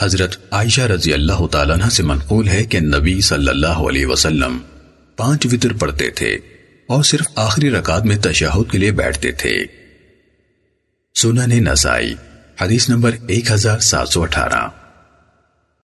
حضرت عائشہ رضی اللہ تعالیٰ عنہ سے منقول ہے کہ نبی صلی اللہ علیہ وسلم پانچ وطر پڑھتے تھے اور صرف آخری رکعت میں تشہد کے لیے بیٹھتے تھے۔ سنن نسائی، حدیث نمبر ایک ہزار سات سو اٹھارہ۔